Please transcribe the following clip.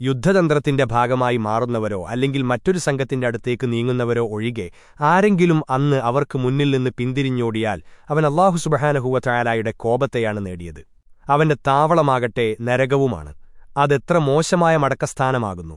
യുദ്ധതന്ത്രത്തിന്റെ ഭാഗമായി മാറുന്നവരോ അല്ലെങ്കിൽ മറ്റൊരു സംഘത്തിന്റെ അടുത്തേക്ക് നീങ്ങുന്നവരോ ഒഴികെ ആരെങ്കിലും അന്ന് അവർക്ക് മുന്നിൽ നിന്ന് പിന്തിരിഞ്ഞോടിയാൽ അവൻ അള്ളാഹു സുബഹാനഹുവ ചായാലായുടെ കോപത്തെയാണ് നേടിയത്. അവന്റെ താവളമാകട്ടെ നരകവുമാണ്. അതെത്ര മോശമായ മടക്കസ്ഥാനമാകുന്നു.